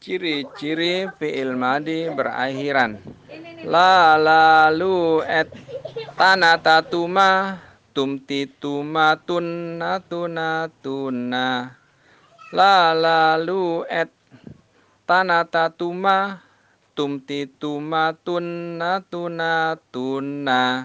Ciri-ciri fi'il madi berakhiran. La lalu et tanata tatuma tumti tuma tunna tuna tuna. La lalu et tanata tatuma tumti tuma tunna tuna tuna.